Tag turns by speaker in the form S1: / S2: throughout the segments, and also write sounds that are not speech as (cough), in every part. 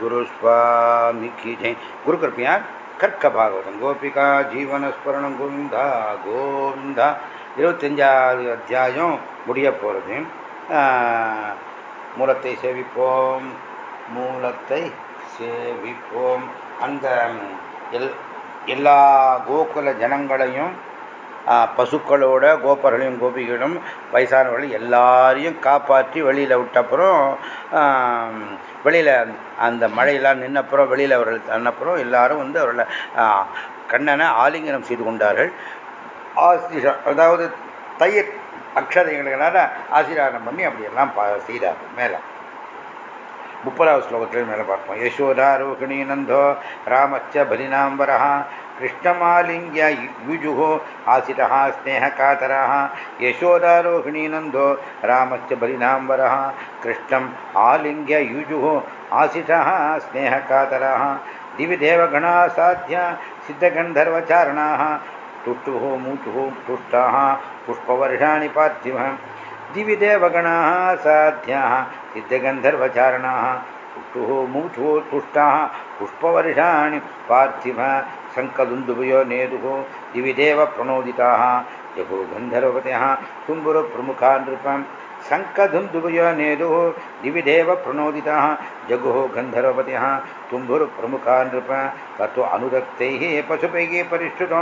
S1: குரு சுவாமிக்கு ஜெய் குரு கிருப்பையார் கற்க பாகவதம் கோபிகா ஜீவன ஸ்மரணம் கோவிந்தா கோவிந்தா இருபத்தஞ்சாவது அத்தியாயம் முடிய போகிறது மூலத்தை சேவிப்போம் மூலத்தை சேவிப்போம் அந்த எல் எல்லா கோகுல ஜனங்களையும் பசுக்களோட கோபர்களையும் கோபிகளும் வயசானவர்கள் எல்லாரையும் காப்பாற்றி வெளியில் விட்டப்புறம் வெளியில் அந்த மழையெல்லாம் நின்னப்புறம் வெளியில் அவர்கள் தன்னப்புறம் எல்லாரும் வந்து அவர்களை கண்ணனை ஆலிங்கனம் செய்து கொண்டார்கள் ஆசிரியர் அதாவது தையற் அக்ஷதைகளால் ஆசீர்வாதம் பண்ணி அப்படியெல்லாம் பா செய்தார் மேலே முப்பதாவது ஸ்லோகத்திலே மேலே பார்ப்போம் யசோதா ரோஹிணி நந்தோ ராமச்ச பலினாம்பரா कृष्णमालिङ्ग्य युजुः आसितः स्नेहकातरः यशोदारोहिणीनन्दो रामस्य बलिनाम्बरः कृष्णम् आलिङ्ग्य युजुः आसितः स्नेहकातरः दिविदेवगणाः साध्य सिद्धगन्धर्वचारणाः तुष्टुः मूतुः तुष्टाः पुष्पवर्षाणि पार्थिवः दिविदेवगणाः साध्याः सिद्धगन्धर्वचारणाः तुष्टुः मूतुः तुष्टाः पुष्पवर्षाणि पार्थिव शङ्खदुन्दुभयो नेरुः दिविदेव प्रणोदिताः यभो गन्धर्वपतयः तुम्बुरप्रमुखा नृपं शङ्खधुन्दुभयो नेरुः दिविदेव प्रणोदिताः जगुः गन्धर्वपतयः तुम्बुरप्रमुखा नृप ततो अनुरक्तैः पशुपैः परिष्ठुतो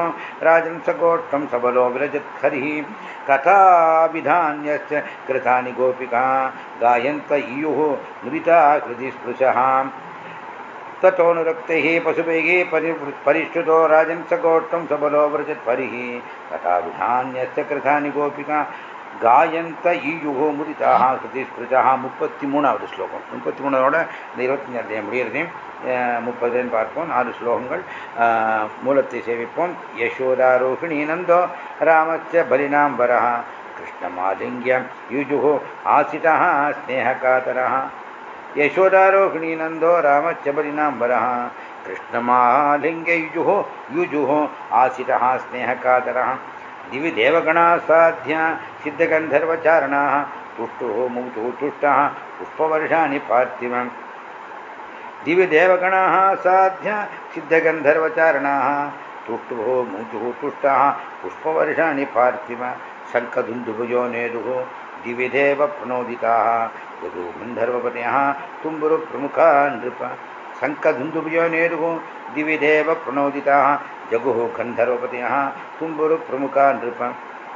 S1: राजं सगोष्ठं सबलो विरजत्खरिः कथाभिधान्यश्च कृतानि गोपिका गायन्त इयुः नुदिता कृतिस्पृशः तथोनुरक्ति ही पशुभ परिष्ठुतो सबलो व्रजत परि तथा विधान्य कृथा गोपिका गायंत ईयुहो मुदिता कृति स्पृजा मुपत्ति मूणावद श्लोकम मुपत्ति मूणोड इतने अध्यय मुपद पार्पम आर श्लोक मूलते सेविपम यशोदारोहिणी नंदो राम से बलिना वर कृष्ण आलिंग्य युजु आसिटा स्नेहकातर यशोदारोहिणी नंदो रामश्चबलिनाम्बरः कृष्णमालिङ्गे युजुहो युजुहो आसितः स्नेहकातरः दिव्य देवगणाः साध्या सिद्धगंधर्वचारण तुष्टु मुक्त तुष्ट पुष्पवर्षा पार्थिव दिव्य देवगण साध्या सिद्धगंधर्वचारण तुष्टु मुक्त तुष्ट पुष्पवर्षा पार्थिव शङ्खधुन्दुभुजो नेदुः दिविधेव प्रणोदिताः यदु गन्धर्वपतयः प्रमुख नृप शङ्खधुन्दुभ्यो नेरुः दिविधेव प्रणोदिताः जगुः गन्धर्वपतयः प्रमुख नृप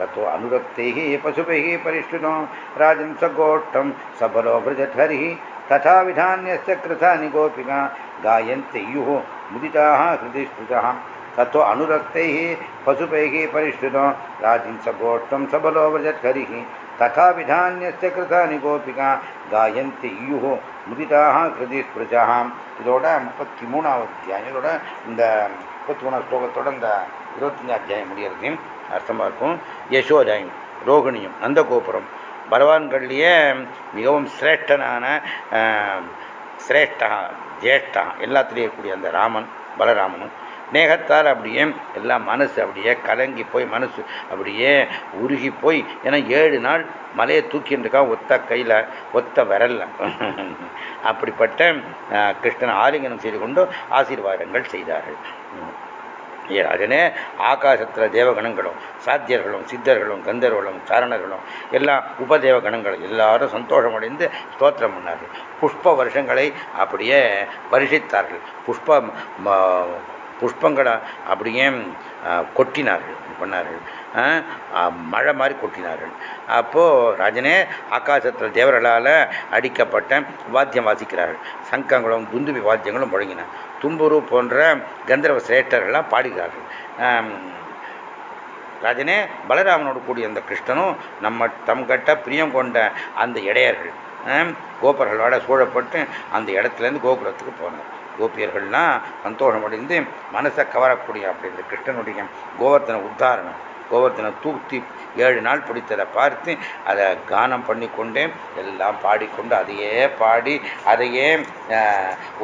S1: तथो अनुरक्तैः पशुभिः परिष्ठुतो राजं सगोष्ठं सबलो वृजधरी तथा विधान्य कृतानि गोपिका गायु मुदिता हृदय हृदि तथो अनुरक्त अनुरक्तैः पशुपैः परिष्ठुतो राजं सबलो वृजधरी तथा विधान्यस्य कृतानि கோபிகா காயந்தி ஐயுகோ முதிதாக கிருதி ஸ்பிருஜாம் இதோட முப்பத்தி மூணாவது அத்தியாயம் இதோட இந்த முப்பத்தி மூணாவது ஸ்லோகத்தோட இந்த இருபத்தஞ்சு அத்தியாயம் முடியறதையும் அர்த்தமாக இருக்கும் யசோதாயும் ரோகிணியும் நந்தகோபுரம் பகவான்கள்லேயே மிகவும் சிரேஷ்டனான சிரேஷ்டா ஜேஷ்டா எல்லாத்துலேயும் கூடிய அந்த ராமன் பலராமனும் நேகத்தால் அப்படியே எல்லாம் மனசு அப்படியே கலங்கி போய் மனசு அப்படியே உருகி போய் ஏன்னா ஏழு நாள் மலையை தூக்கிட்டுருக்கா ஒத்த கையில் ஒத்த வரல (laughs) அப்படிப்பட்ட கிருஷ்ணன் ஆலிங்கனம் செய்து கொண்டு ஆசீர்வாதங்கள் செய்தார்கள் அதனே ஆகாசத்தில் தேவகணங்களும் சாத்தியர்களும் சித்தர்களும் கந்தர்களும் சாரணர்களும் எல்லாம் உபதேவ எல்லாரும் சந்தோஷமடைந்து ஸ்தோத்திரம் பண்ணார்கள் புஷ்ப வருஷங்களை அப்படியே வருஷித்தார்கள் புஷ்ப புஷ்பங்களை அப்படியே கொட்டினார்கள் பண்ணார்கள் மழை மாதிரி கொட்டினார்கள் அப்போது ராஜனே ஆகாசத்தில் தேவர்களால் அடிக்கப்பட்ட வாத்தியம் வாசிக்கிறார்கள் சங்கங்களும் துந்துவி வாத்தியங்களும் முழங்கின தும்புரு போன்ற கந்தர்வ சிரேட்டர்கள்லாம் பாடுகிறார்கள் ராஜனே பலராமனோடு கூடிய அந்த கிருஷ்ணனும் நம்ம தம்கிட்ட பிரியம் கொண்ட அந்த இடையர்கள் கோபர்களோட சூழப்பட்டு அந்த இடத்துலேருந்து கோகுலத்துக்கு போனார் கோபியர்கள்லாம் சந்தோஷம் அடைந்து மனசை கவரக்கூடிய அப்படி இந்த கிருஷ்ணனுடைய கோவர்த்தன உத்தாரணம் கோவர்த்தனை தூக்கி ஏழு நாள் பிடித்ததை பார்த்து அதை கானம் பண்ணி கொண்டே எல்லாம் பாடிக்கொண்டு அதையே பாடி அதையே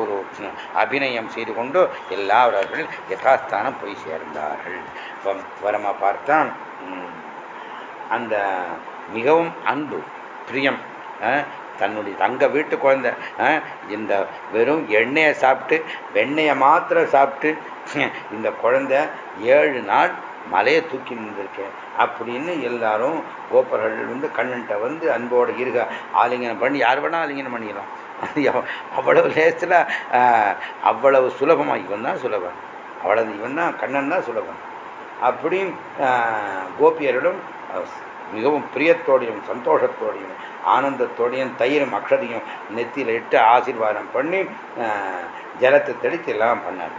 S1: ஒரு அபிநயம் செய்து கொண்டு எல்லா அவர்கள் யதாஸ்தானம் போய் சேர்ந்தார்கள் வரமாக பார்த்தா அந்த மிகவும் அன்பு பிரியம் தன்னுடைய தங்க வீட்டு குழந்தை இந்த வெறும் எண்ணெயை சாப்பிட்டு வெண்ணெயை மாத்திர சாப்பிட்டு இந்த குழந்தை ஏழு நாள் மலையை தூக்கி நின்றுருக்கேன் அப்படின்னு எல்லாரும் கோப்பர்கள் வந்து கண்ணன்ட்ட வந்து அன்போடு இருக ஆலிங்கனம் பண்ணி யார் வேணால் ஆலிங்கனம் பண்ணிக்கலாம் அவ்வளவு லேசில் அவ்வளவு சுலபமாக இவன் தான் சுலபம் அவ்வளவு இவன் தான் கண்ணன் தான் சுலபம் அப்படியும் கோபியரிடம் மிகவும் பிரியத்தோடையும் சந்தோஷத்தோடையும் ஆனந்தத்தோடையும் தயிரும் அக்ஷதையும் நெத்தியில் இட்டு ஆசீர்வாதம் பண்ணி ஜலத்தை தெளித்து எல்லாம் பண்ணார்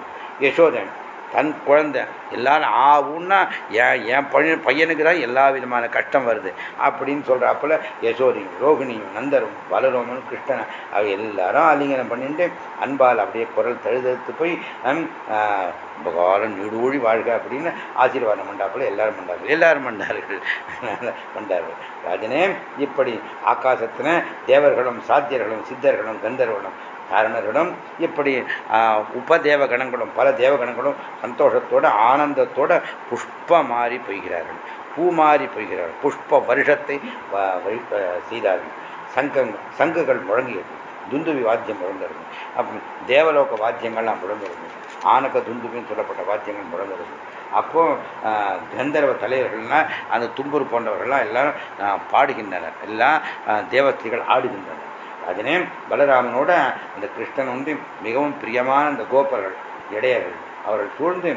S1: யசோதன் தன் குழந்தை எல்லாரும் ஆவுன்னா என் என் பையன் பையனுக்கு தான் எல்லா விதமான கஷ்டம் வருது அப்படின்னு சொல்கிறாப்புல யசோதியும் ரோகிணியும் நந்தரும் பலரோமனும் கிருஷ்ணன் அவ எல்லாரும் அலிங்கனம் பண்ணிட்டு அன்பால் அப்படியே குரல் தழுதெடுத்து போய் காலம் நீடூழி வாழ்க அப்படின்னு ஆசீர்வாதம் பண்ணாப்புல எல்லாரும் பண்ணார்கள் எல்லாரும் பண்ணார்கள் (laughs) பண்ணார்கள் ராஜனே இப்படி ஆகாசத்தின தேவர்களும் சாத்தியர்களும் சித்தர்களும் கந்தர்களும் காரணர்களும் இப்படி உபதேவ கணங்களும் பல தேவகணங்களும் சந்தோஷத்தோட ஆனந்தத்தோட புஷ்ப மாறி பொய்கிறார்கள் பூ மாறி பொய்கிறார்கள் புஷ்ப வருஷத்தை செய்தார்கள் சங்கங் சங்குகள் முழங்கியது துந்துவி வாத்தியம் முழங்கிறது அப்புறம் தேவலோக வாத்தியங்கள்லாம் முழங்கிறது ஆனக்க துந்துவின்னு சொல்லப்பட்ட வாத்தியங்கள் முழங்கிறது அப்போ கந்தர்வ தலைவர்கள்லாம் அந்த தும்பூர் போன்றவர்கள்லாம் எல்லாம் பாடுகின்றனர் எல்லாம் தேவத்தைகள் ஆடுகின்றனர் அதனே பலராமனோட அந்த கிருஷ்ணன் வந்து மிகவும் பிரியமான அந்த கோபர்கள் இடையர்கள் அவர்கள் சூழ்ந்து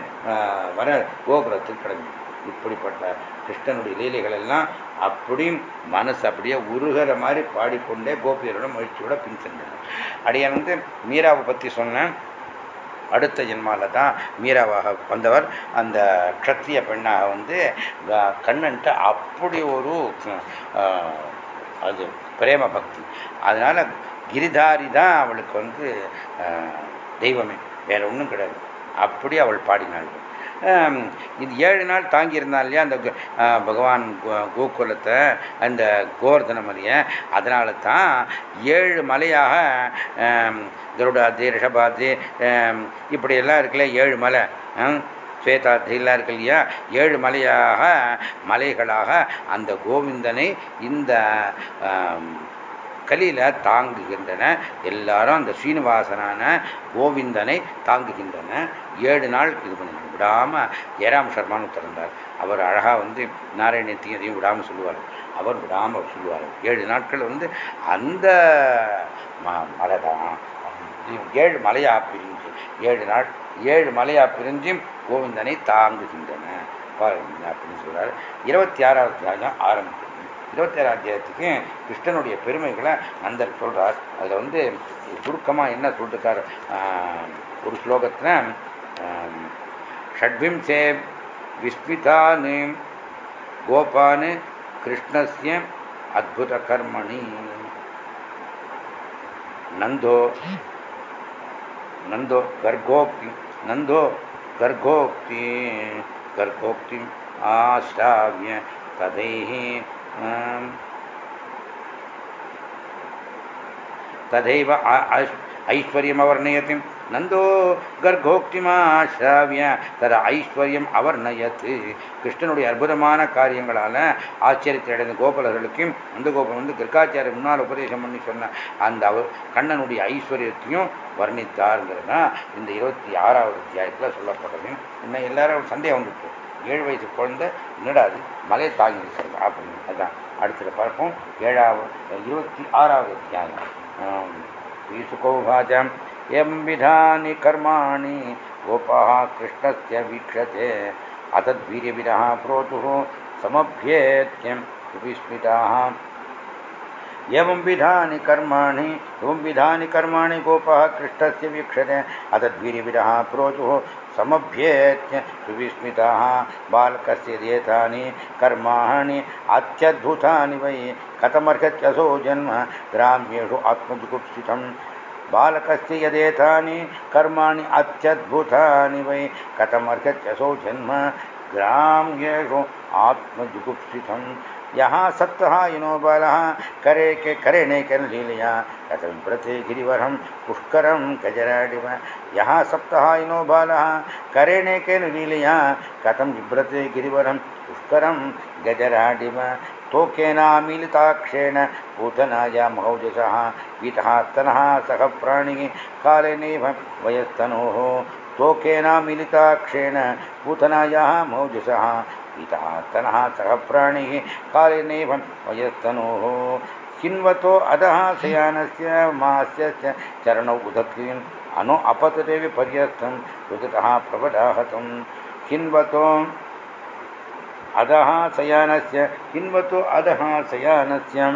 S1: வர கோபுரத்தில் கிடந்தது இப்படிப்பட்ட கிருஷ்ணனுடைய லீலைகள் எல்லாம் அப்படியும் மனசு அப்படியே உருகிற மாதிரி பாடிக்கொண்டே கோபியரோட மகிழ்ச்சியோட பின் சென்றார் அடையான் வந்து மீராவை பற்றி சொன்னேன் அடுத்த ஜென்மாவில் தான் மீராவாக வந்தவர் அந்த கத்திய பெண்ணாக வந்து கண்ணன்ட்டு அப்படி ஒரு அது பிரேம பக்தி அதனால் கிரிதாரி தான் அவளுக்கு வந்து தெய்வமே வேற ஒன்றும் கிடையாது அப்படி அவள் பாடினாள் இது ஏழு நாள் தாங்கியிருந்தா இல்லையா அந்த பகவான் கோகுலத்தை அந்த கோவர்தன மலையை அதனால தான் ஏழு மலையாக கருடாதி ரிஷபாதி இப்படியெல்லாம் இருக்குல்ல ஏழு மலை ஸ்வேதாத்ரியெல்லாம் இருக்கு இல்லையா ஏழு மலையாக மலைகளாக அந்த கோவிந்தனை இந்த கலியில் தாங்குகின்றன எல்லாரும் அந்த ஸ்ரீனிவாசனான கோவிந்தனை தாங்குகின்றன ஏழு நாள் இது பண்ண விடாமல் ஏராம் சர்மானு திறந்தார் அவர் அழகாக வந்து நாராயணத்தையும் அதையும் விடாமல் சொல்லுவார் அவர் விடாமல் சொல்லுவார் ஏழு நாட்கள் வந்து அந்த மலை தான் ஏழு மலையாக பிரிஞ்சு ஏழு நாள் ஏழு மலையாக பிரிஞ்சும் கோவிந்தனை தாங்குகின்றன அப்படின்னு சொல்கிறாரு இருபத்தி ஆறாவது அத்தியாயம் ஆரம்பிக்கிறது இருபத்தி ஏழாம் அத்தியாயத்துக்கு கிருஷ்ணனுடைய பெருமைகளை நந்தர் சொல்கிறார் அதில் வந்து சுருக்கமாக என்ன சொல்லிருக்கார் ஒரு ஸ்லோகத்தில் ஷட்விம்சே விஸ்மிதானு கோபானு கிருஷ்ணஸ்ய அத்புத கர்மணி நந்தோ நந்தோ கர்கோபி நந்தோ गर्भोक्ति गर्गोक्ति आश्राव्य तदैः अं, तथैव ऐश्वर्यमवर्णयति நந்தோ கர்கோக்திமாசிராவிய தர ஐஸ்வர்யம் அவர் நயத்து கிருஷ்ணனுடைய அற்புதமான காரியங்களால் ஆச்சரியத்தை அடைந்த கோபலர்களுக்கும் அந்த கோபன் வந்து கிருக்காச்சாரிய முன்னால் உபதேசம் பண்ணி சொன்ன அந்த அவர் கண்ணனுடைய ஐஸ்வர்யத்தையும் வர்ணித்தாருங்கிறது தான் இந்த இருபத்தி ஆறாவது அத்தியாயத்தில் சொல்லப்பட்டது இன்னும் எல்லாரும் சந்தேகம் வந்துட்டு ஏழு வயசு குழந்த என்னடாது மலை தாங்கி இருக்கிறது அப்படின்னு அதுதான் அடுத்தது பார்ப்போம் ஏழாவது இருபத்தி ஆறாவது அத்தியாயம் ஈசுகோபாஜம் यं विधानि गोपा कृष्ण से वीक्षते अतद्वीर प्रोतुः समभ्येत्यं विस्मिताः एवं विधानि कर्माणि एवं विधानि कर्माणि गोपः से वीक्षते अतद्वीर्यविदः प्रोतु समभ्येत्य बालक कर्मा अत्यभुता वै कथमर्हत्यसौ जन्म ग्राम्यु आत्मजुगुप्सितं बालकस्य यदेतानि कर्माणि अत्यद्भुतानि वै कथमर्हत्यसौ जन्म ग्राम्येषु आत्मजुगुप्सितं यः सत्तः इनो बालः करे के करेणे करलीलया कथं प्रति गिरिवरं पुष्करं गजराडिव यः सप्तः इनो बालः करेणे केन लीलया कथं बिभ्रते गिरिवरं पुष्करं गजराडिव तोकेनामीलिताक्षेण भूतनायां हौजसः वितहात्तनः सह प्राणि कालेनैव वयस्तनोः तोकेनामीलिताक्षेण भूतनायाः मौजसः वितहात्तनः सह प्राणिः कालेनैव वयस्तनोः किन्वतो अधः शयानस्य मास्य चरणौ उदक्रीन् अनु अपतते विपर्यस्थं रुदतः प्रबलाहतं किन्वतो किन्व तो अध शयान से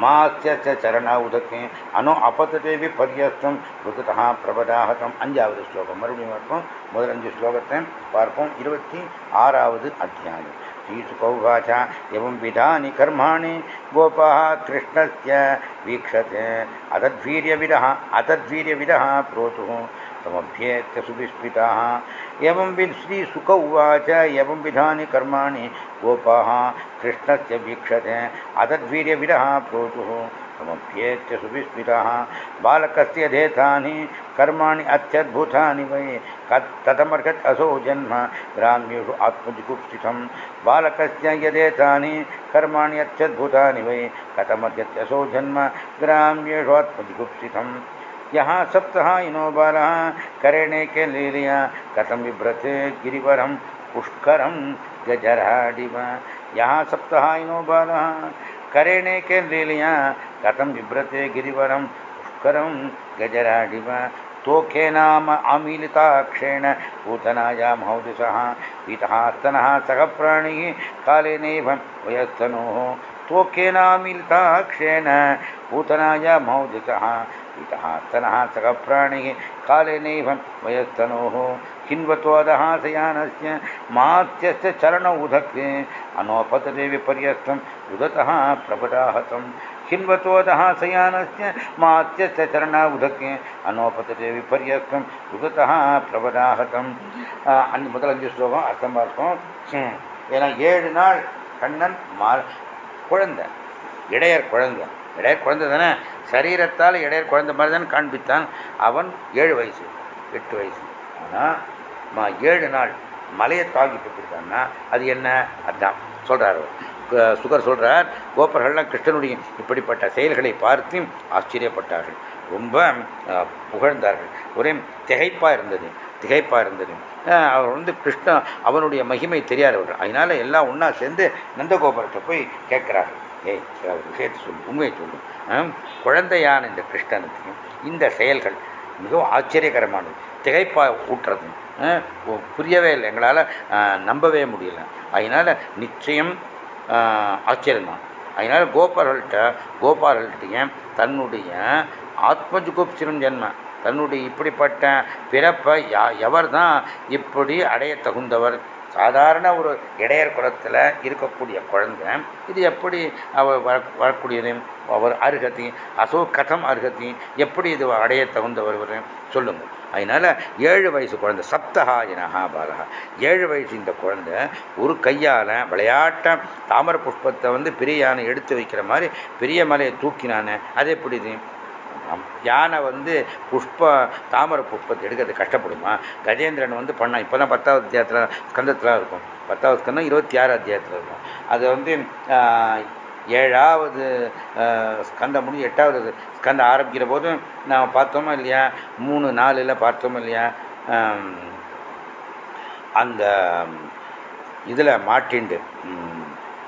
S1: मास्य चरण उदके अनो अपतते விபரியஸ்தம் ருகுதா பிரபதாகதம் அஞ்சாவது ஸ்லோகம் மறுபடியும் வரைக்கும் முதல் அஞ்சு ஸ்லோகத்தை इवती आराव अध्याय அத்தியாயம் श्रीसुकौवाच एवं कर्मा कर्माणि कृष्ण से वीक्षते अतद्वीर्यद अतद्वीर्यद प्रोतु तमभ्येत्यसुदुष्कृताः एवंविध श्रीसुक उवाच कृष्ण से भीक्षते कृष्णस्य वीक्षते प्रोचु प्रोचुः तमभ्येत्यसुविस्मितः बालक धेतानि कर्मा अत्यद्भुतानि वै कथमर्हत् असो जन्म ग्राम्यु आत्मजुगुप्सितं बालक यदेता कर्मा अत्यभुता वै असो जन्म ग्राम्यु आत्मजुगुप्सितम् यहाँ सप्तः इनो बालः करेणे के लीलिया कथम विभ्रते गिरिवरम पुष्करम गजराडिव यहाँ सप्तः इनो बालः करेणे के लीलिया कथम बिभ्रत गिरिवरम पुष्करम गजराडिव तोखेनाम अमीलिताक्षेण पूतनायां हौदिशः पीतहास्तनः सह प्राणी कालेनैव वयस्तनोः तोखेनामीलिताक्षेण पूतनायां हौदिशः पितः स्तनः सकप्राणिः काले नैव वयस्तनोः से मात्यश्च चरण उदके अनोपतरे विपर्यस्तम् उदतः प्रपदाहतं से मात्यश्च चरण उदके अनोपतरे विपर्यस्तम् उदतः பிரபதாகதம் முதலஞ்சு श्लोक அர்த்தம் பார்க்கும் ஏன்னா ஏழு நாள் கண்ணன் மா குழந்தை இடையர் சரீரத்தால் இடையர் குழந்தை மாதிரி தான் காண்பித்தான் அவன் ஏழு வயசு எட்டு வயசு ஆனால் ஏழு நாள் மலையை தாங்கி போட்டுருக்காங்கன்னா அது என்ன அதான் சொல்கிறார் சுகர் சொல்கிறார் கோப்பர்கள்லாம் கிருஷ்ணனுடைய இப்படிப்பட்ட செயல்களை பார்த்து ஆச்சரியப்பட்டார்கள் ரொம்ப புகழ்ந்தார்கள் ஒரே திகைப்பாக இருந்தது திகைப்பாக இருந்தது அவர் வந்து கிருஷ்ணன் அவனுடைய மகிமை தெரியாதவர்கள் அதனால் எல்லாம் ஒன்றா சேர்ந்து நந்தகோபுரத்தை போய் கேட்குறார்கள் ஏதாவது விஷயத்தை சொல்லு உண்மையை சொல்லும் குழந்தையான இந்த கிருஷ்ணனுக்கு இந்த செயல்கள் மிகவும் ஆச்சரியகரமானது திகைப்பாக ஊட்டுறது புரியவே இல்லை எங்களால் நம்பவே முடியல அதனால் நிச்சயம் ஆச்சரியம்தான் அதனால் கோபால்கிட்ட கோபால்கிட்டையும் தன்னுடைய ஆத்மஜுகுப்சிரம் ஜென்ம தன்னுடைய இப்படிப்பட்ட பிறப்பை யா எவர் தான் இப்படி அடைய தகுந்தவர் சாதாரண ஒரு இடையர் குலத்தில் இருக்கக்கூடிய குழந்தை இது எப்படி அவர் வர வரக்கூடியது அவர் அருகதி அசோ கதம் அருகதி எப்படி இது அடைய தகுந்த வருவது சொல்லுங்கள் அதனால் ஏழு வயசு குழந்தை சப்தகா எனஹா பாலகா ஏழு வயசு இந்த குழந்தை ஒரு கையால் விளையாட்ட தாமர புஷ்பத்தை வந்து பெரிய யானை எடுத்து வைக்கிற மாதிரி பெரிய மலையை தூக்கினானே அது எப்படி பண்ணலாம் யானை வந்து புஷ்பம் தாமரை புஷ்பத்தை எடுக்கிறது கஷ்டப்படுமா கஜேந்திரன் வந்து பண்ணான் இப்போ தான் பத்தாவது அத்தியாயத்தில் ஸ்கந்தத்தில் இருக்கும் பத்தாவது ஸ்கந்தம் இருபத்தி ஆறு அத்தியாயத்தில் இருக்கும் அது வந்து ஏழாவது ஸ்கந்தம் முடிஞ்சு எட்டாவது ஸ்கந்தம் ஆரம்பிக்கிற போதும் நாம் பார்த்தோமா இல்லையா மூணு நாலில் பார்த்தோமா இல்லையா அந்த இதில் மாட்டிண்டு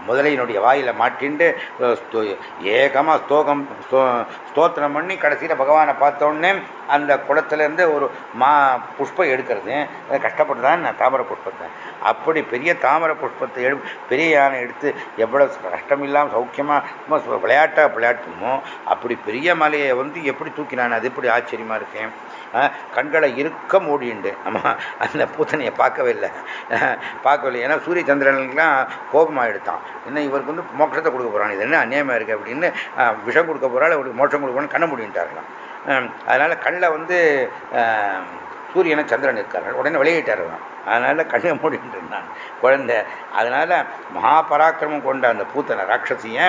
S1: முதலையினுடைய வாயில் மாட்டிண்டு ஏகமாக ஸ்தோகம் ஸ்தோத்திரம் பண்ணி கடைசியில் பகவானை பார்த்தோடனே அந்த குளத்துலேருந்து ஒரு மா புஷ்பம் எடுக்கிறது கஷ்டப்பட்டு தான் நான் தாமரை புஷ்பத்தை அப்படி பெரிய தாமரை புஷ்பத்தை எடு பெரிய யானை எடுத்து எவ்வளோ கஷ்டம் இல்லாமல் சௌக்கியமாக விளையாட்டாக விளையாட்டுமோ அப்படி பெரிய மலையை வந்து எப்படி தூக்கினான் அது எப்படி ஆச்சரியமாக இருக்கேன் கண்களை இருக்க மூடிண்டு ஆமாம் அந்த பூத்தனையை பார்க்கவே இல்லை பார்க்கவில்லை ஏன்னா சூரிய சந்திரனுக்கெல்லாம் கோபமாக எடுத்தான் என்ன இவருக்கு வந்து மோட்சத்தை கொடுக்க போகிறான் இது என்ன அநியாயமாக இருக்குது அப்படின்னு விஷம் கொடுக்க போகிறாள் அவருக்கு மோட்சம் கொடுக்கணும்னு கண்ண முடியிட்டார்களாம் அதனால் கண்ணில் வந்து சூரியனை சந்திரன் இருக்கார்கள் உடனே விளையிட்டார் அதனால் கண்ணை மூடிட்டு இருந்தான் குழந்தை அதனால் மகாபராக்கிரமம் கொண்ட அந்த பூத்தனை ராட்சசியை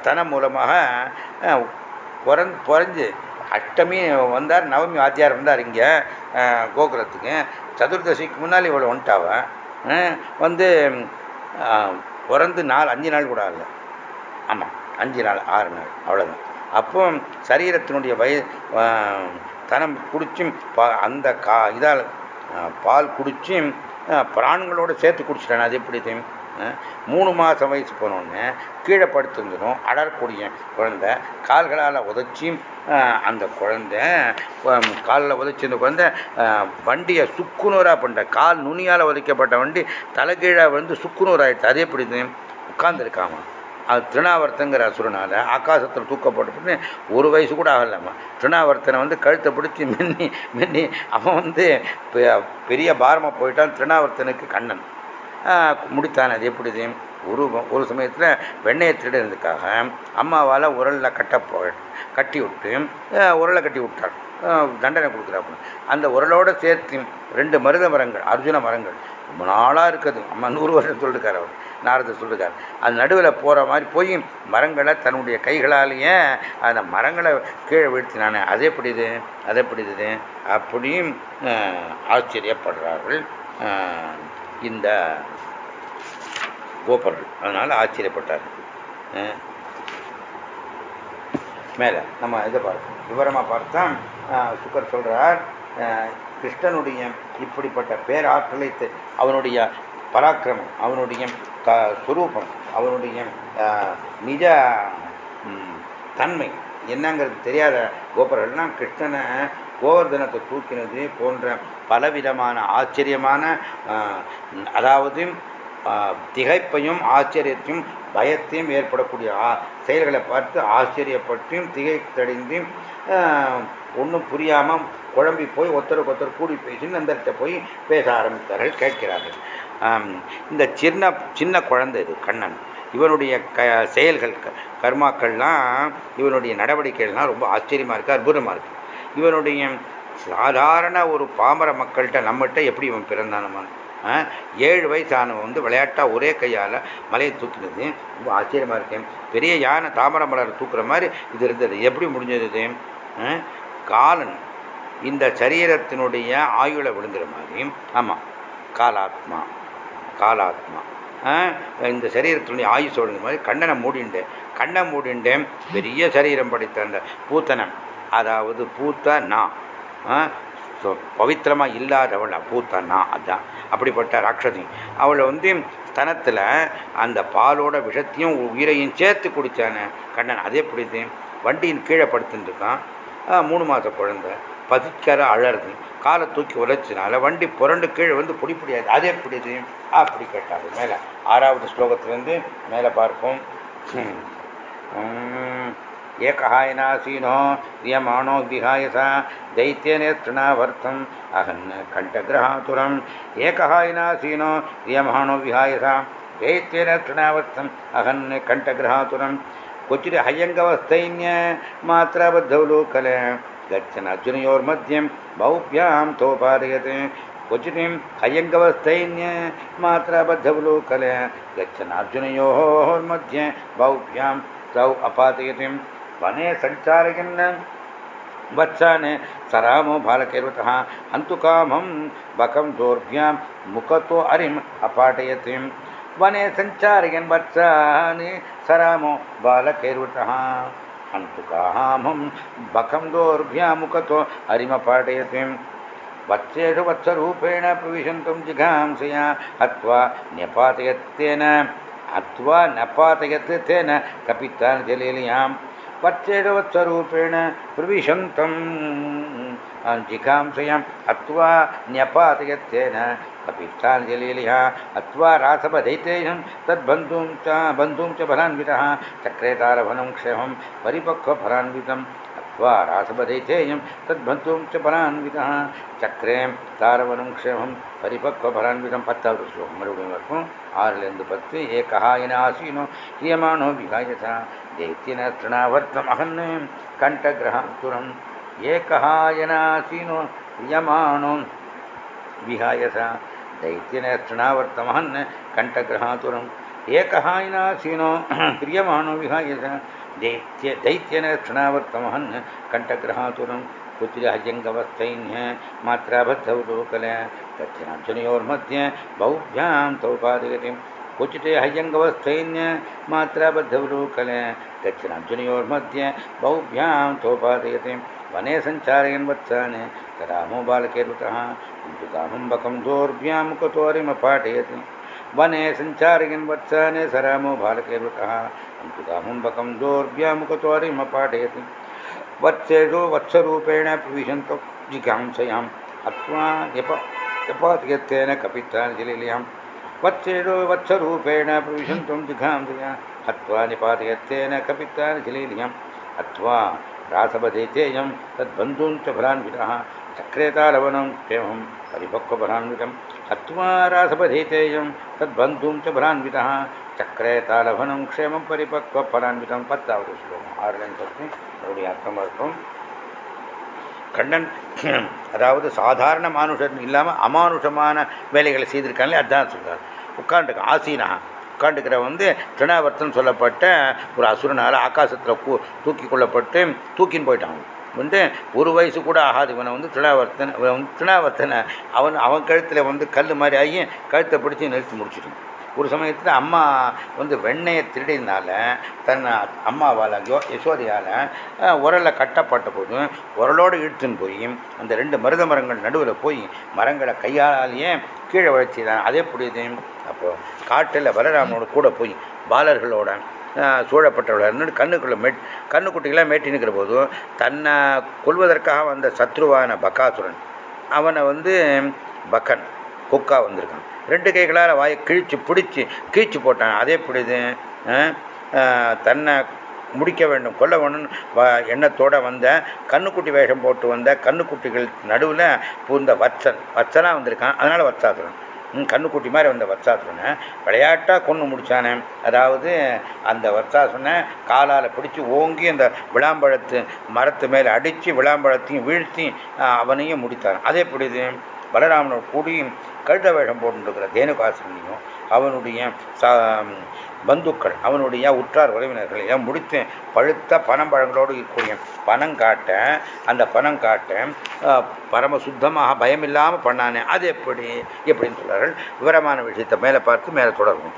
S1: ஸ்தனம் மூலமாக குறஞ்சு பொறைஞ்சு அஷ்டமி வந்தார் நவமி வாத்தியார் வந்தார் இங்கே கோகுலத்துக்கு சதுர்தசிக்கு முன்னால் இவ்வளோ வந்துட்டாவன் வந்து பிறந்து நாள் அஞ்சு நாள் கூட ஆகல ஆமாம் அஞ்சு நாள் ஆறு நாள் அவ்வளோதான் அப்போ சரீரத்தினுடைய வய தனம் குடிச்சும் அந்த கா இதால் பால் குடிச்சும் பிராண்களோடு சேர்த்து குடிச்சிட்டேன் அது எப்படி மூணு மாதம் வயசு போனோடனே கீழே படுத்துருந்துடும் அடரக்கூடிய குழந்த கால்களால் உதச்சியும் அந்த குழந்த காலில் உதச்சி அந்த குழந்த வண்டியை சுக்குநூறாக பண்ணிட்ட கால் நுனியால் உதைக்கப்பட்ட வண்டி தலைகீழாக வந்து சுக்குநூறாகிட்டு அதே எப்படி உட்காந்துருக்காம அது திருணாவர்த்தங்கிற அசுரனால் ஆகாசத்தில் தூக்கப்பட்டு ஒரு வயசு கூட ஆகலாமா திருணாவர்த்தனை வந்து கழுத்தை பிடிச்சி மின்னி மின்னி அவன் வந்து பெரிய பாரமாக போயிட்டான் திருணாவர்த்தனுக்கு கண்ணன் முடித்தான் அது எப்படிது ஒரு ஒரு சமயத்தில் வெண்ணெயை திருடுறதுக்காக அம்மாவால் உரலில் கட்ட கட்டி விட்டு உரலை கட்டி விட்டார் தண்டனை கொடுக்குறாப்பு அந்த உரலோடு சேர்த்து ரெண்டு மருத மரங்கள் அர்ஜுன மரங்கள் ரொம்ப நாளாக இருக்குது அம்மா நூறு வருஷம் சொல்லிருக்கார் அவர் நாரத்தை சொல்லிருக்கார் அது நடுவில் போகிற மாதிரி போய் மரங்களை தன்னுடைய கைகளாலேயே அந்த மரங்களை கீழே வீழ்த்தினானே அது எப்படி இது அது எப்படி அப்படியும் ஆச்சரியப்படுறார்கள் இந்த கோபர்கள் அதனால் ஆச்சரியப்பட்டார் மேலே நம்ம இதை பார்ப்போம் விவரமாக பார்த்தா சுக்கர் சொல்கிறார் கிருஷ்ணனுடைய இப்படிப்பட்ட பேராற்றலை அவனுடைய பராக்கிரமம் அவனுடைய க சுரூபம் அவனுடைய நிஜ தன்மை என்னங்கிறது தெரியாத கோபர்கள்னால் கிருஷ்ணனை கோவர்தனத்தை தூக்கினது போன்ற பலவிதமான ஆச்சரியமான அதாவது திகைப்பையும் ஆச்சரியத்தையும் பயத்தையும் ஏற்படக்கூடிய செயல்களை பார்த்து ஆச்சரியப்பட்டும் திகைத்தடைந்தும் ஒன்றும் புரியாமல் குழம்பி போய் ஒருத்தருக்கு ஒருத்தர் கூடி பேசி நந்தரத்தை போய் பேச ஆரம்பித்தார்கள் கேட்கிறார்கள் இந்த சின்ன சின்ன குழந்தை இது கண்ணன் இவனுடைய க செயல்கள் கர்மாக்கள்லாம் இவனுடைய நடவடிக்கைகள்லாம் ரொம்ப ஆச்சரியமாக இருக்குது அற்புதமாக இருக்குது இவனுடைய சாதாரண ஒரு பாமர மக்கள்கிட்ட நம்மகிட்ட எப்படி இவன் பிறந்தானமான ஏழு வயசானவன் வந்து விளையாட்டாக ஒரே கையால் மலையை தூக்கினது ரொம்ப ஆச்சரியமாக இருக்கேன் பெரிய யானை தாமரை மலரை தூக்குற மாதிரி இது இருந்தது எப்படி முடிஞ்சது காலன் இந்த சரீரத்தினுடைய ஆயுளை விழுங்குற மாதிரி ஆமாம் காலாத்மா காலாத்மா இந்த சரீரத்தினுடைய ஆயுஷ் விழுங்குற மாதிரி கண்ணனை மூடிண்டேன் கண்ணை மூடிண்டேன் பெரிய சரீரம் படைத்த அந்த பூத்தனை அதாவது பூத்த நான் பவித்திரமாக இல்லாதவள் பூத்தா நான் அதுதான் அப்படிப்பட்ட ராட்சதி அவளை வந்து ஸ்தனத்தில் அந்த பாலோட விஷத்தையும் உயிரையும் சேர்த்து குடித்தான கண்ணன் அதே பிடித்து வண்டியின் கீழே படுத்துட்டுருக்கான் மூணு மாத குழந்த பதிக்கார அழறது காலை தூக்கி உழைச்சினால வண்டி புரண்டு கீழே வந்து பிடி பிடியாது அதே பிடிது அப்படி கேட்டாரு மேலே ஆறாவது ஸ்லோகத்திலேருந்து மேலே பார்ப்போம் एकहायनासीनो दीयमाणो विहाय सा दैत्यनेतृणावर्थम् अहन् कण्ठग्रहातुरम् एकहायनासीनो दीयमाणो विहाय सा दैत्यनेतृणावर्थम् अहन् कण्ठग्रहातुरम् क्वचित् हयङ्गवस्थैन्यमात्राबद्धौलोकल गच्छन् अर्जुनयोर्मध्यं भौभ्यां तोपादयत् क्वचितिं हयङ्गवस्थैन्यमात्राबद्धौलोकल गच्छन् अर्जुनयोर्मध्ये बहुभ्यां तौ अपातयतिम् वने सञ्चारयन् वत्सान सरामो बालकैर्वतः हन्तु कामं बकं दोर्भ्यां मुखतो अरिम् अपाटयत् वने सञ्चारयन् वत्सान् सरामो बालकैर्वतः हन्तु कामं बकं दोर्भ्यां मुखतो अरिमपाटयत् वत्सेषु वत्सरूपेण प्रविशन्तं जिघांसया हत्वा न्यपातयत् तेन हत्वा नपातयत् तेन कपितान् जलेलियाम् वत्सेरवत्स्वरूपेण प्रविशन्तम् जिघांसयां हत्वा न्यपातयत्तेन कपिष्ठाञ्जलिलिः हत्वा रासपदैतेयं तद्बन्धुं च बन्धुं च फलान्वितः चक्रेतारभनं क्षेमं परिपक्वफलान्वितं हवा रासबधेयम तद्भंतुम च फलान्वित चक्रे तारवन क्षेम परिपक्वलान्वित पत्ता श्लोक मरुभूम आरल पत् एकन आसीनो क्रियमाणो विभाजता दैत्यन तृणवर्तम अहन कंठग्रहुर एकनासीनो क्रियमाणो विहायसा दैत्यनेतृणवर्तमहन कंठग्रहुर क्रियमाणो विहायसा दैत्य दैत्यन क्षणावर्तमहन् कण्ठग्रहातुरं पुत्र्यहजङ्गवस्थैन्य मात्राबद्धौ लोकल तथ्यनाञ्जनयोर्मध्ये बहुभ्यां तौ पादगतिं उचिते हय्यङ्गवस्थैन्य मात्राबद्धौ लोकल तथ्यनाञ्जनयोर्मध्ये बहुभ्यां तौ पादयति वने सञ्चारयन् वत्सान् रामो बालकेरुतः कुम्पिकाहुम्बकं दोर्भ्यां कुतोरिमपाठयति वने सञ्चारयन् वत्सान् कम्पितामुम्बकमजोर्व्यामुखचौरिमपाठयति वत्सेजो वत्सरूपेण प्रविशन्तो जिज्ञांसयाम् अथवा यप यपातिगत्येन कपित्वाञ्जलिल्यां वत्सेजो वत्सरूपेण प्रविशन्तो जिघांसया हत्वा निपातिगत्येन कपित्वाञ्जलिल्याम् अथवा रासपदे चेयं तद्बन्धूञ्च फलान्वितः चक्रेतालवनं क्षेमं परिपक्वफलान्वितं हत्वा रासपदे चेयं तद्बन्धूं च फलान्वितः சக்கரே தாலபனம் க்ஷேமம் பரிபக்வ பலான்விதம் பத்தாவது ஸ்லோகம் ஆறுலையும் சொல்லி அவருடைய அர்த்தம் இருக்கும் கண்ணன் (clears throat) அதாவது சாதாரண மானுஷன் இல்லாமல் அமானுஷமான வேலைகளை செய்திருக்காங்களே அதுதான் சொல்கிறார் உட்காந்துருக்கு ஆசீனா உட்காந்துக்கிற வந்து திருணாவர்த்தன் சொல்லப்பட்ட ஒரு அசுரனால் ஆகாசத்தில் தூக்கி கொள்ளப்பட்டு தூக்கின்னு போயிட்டாங்க வந்து ஒரு வயசு கூட ஆகாது இவனை வந்து திருணாவர்த்தன் திருணாவர்த்தனை அவன் அவன் கழுத்தில் வந்து கல் மாதிரி ஆகி கழுத்தை பிடிச்சி நிறுத்தி முடிச்சிட்டான் ஒரு சமயத்தில் அம்மா வந்து வெண்ணையை திருடினால தன் அம்மாவால் யோ யசோதையால் உரலை கட்டப்பட்ட போதும் உரலோடு இழுத்துன்னு போய் அந்த ரெண்டு மருத மரங்கள் நடுவில் போய் மரங்களை கையாலேயே கீழே தான் அதே புரியுது அப்போது காட்டில் பலராமனோட கூட போய் பாலர்களோட சூழப்பட்டவர்கள் கண்ணுக்குள்ள மேட் கண்ணுக்குட்டிகளாக மேட்டி நிற்கிற போதும் தன்னை கொள்வதற்காக வந்த சத்ருவான பக்காசுரன் அவனை வந்து பக்கன் கொக்கா வந்திருக்கான் ரெண்டு கைகளால் வாயை கிழிச்சு பிடிச்சி கீழ்ச்சி போட்டான் அதே பிடிது தன்னை முடிக்க வேண்டும் கொல்ல வேணும்னு எண்ணத்தோடு வந்த கண்ணுக்குட்டி வேஷம் போட்டு வந்த கண்ணுக்குட்டிகள் நடுவில் பூந்த வச்சன் வச்சனாக வந்திருக்கான் அதனால் வத்சாசுரன் கண்ணுக்குட்டி மாதிரி வந்த வத்சாசுரனை விளையாட்டாக கொன்று முடித்தானே அதாவது அந்த வத்சாசுரனை காலால் பிடிச்சி ஓங்கி அந்த விளாம்பழத்து மரத்து மேலே அடித்து விளாம்பழத்தையும் வீழ்த்தி அவனையும் முடித்தான் அதே பிடிது பலராமனோட கூடியும் கழுத வேடம் போட்டுருக்கிற தேனுகாசனையும் அவனுடைய சா பந்துக்கள் அவனுடைய உற்றார் உறவினர்கள் எல்லாம் முடித்து பழுத்த பழங்களோடு இருக்கக்கூடிய பணம் காட்ட அந்த பணம் காட்ட பரம சுத்தமாக பயம் இல்லாமல் பண்ணானே அது எப்படி எப்படின்னு சொல்கிறார்கள் விவரமான விஷயத்தை மேலே பார்த்து மேலே தொடரும்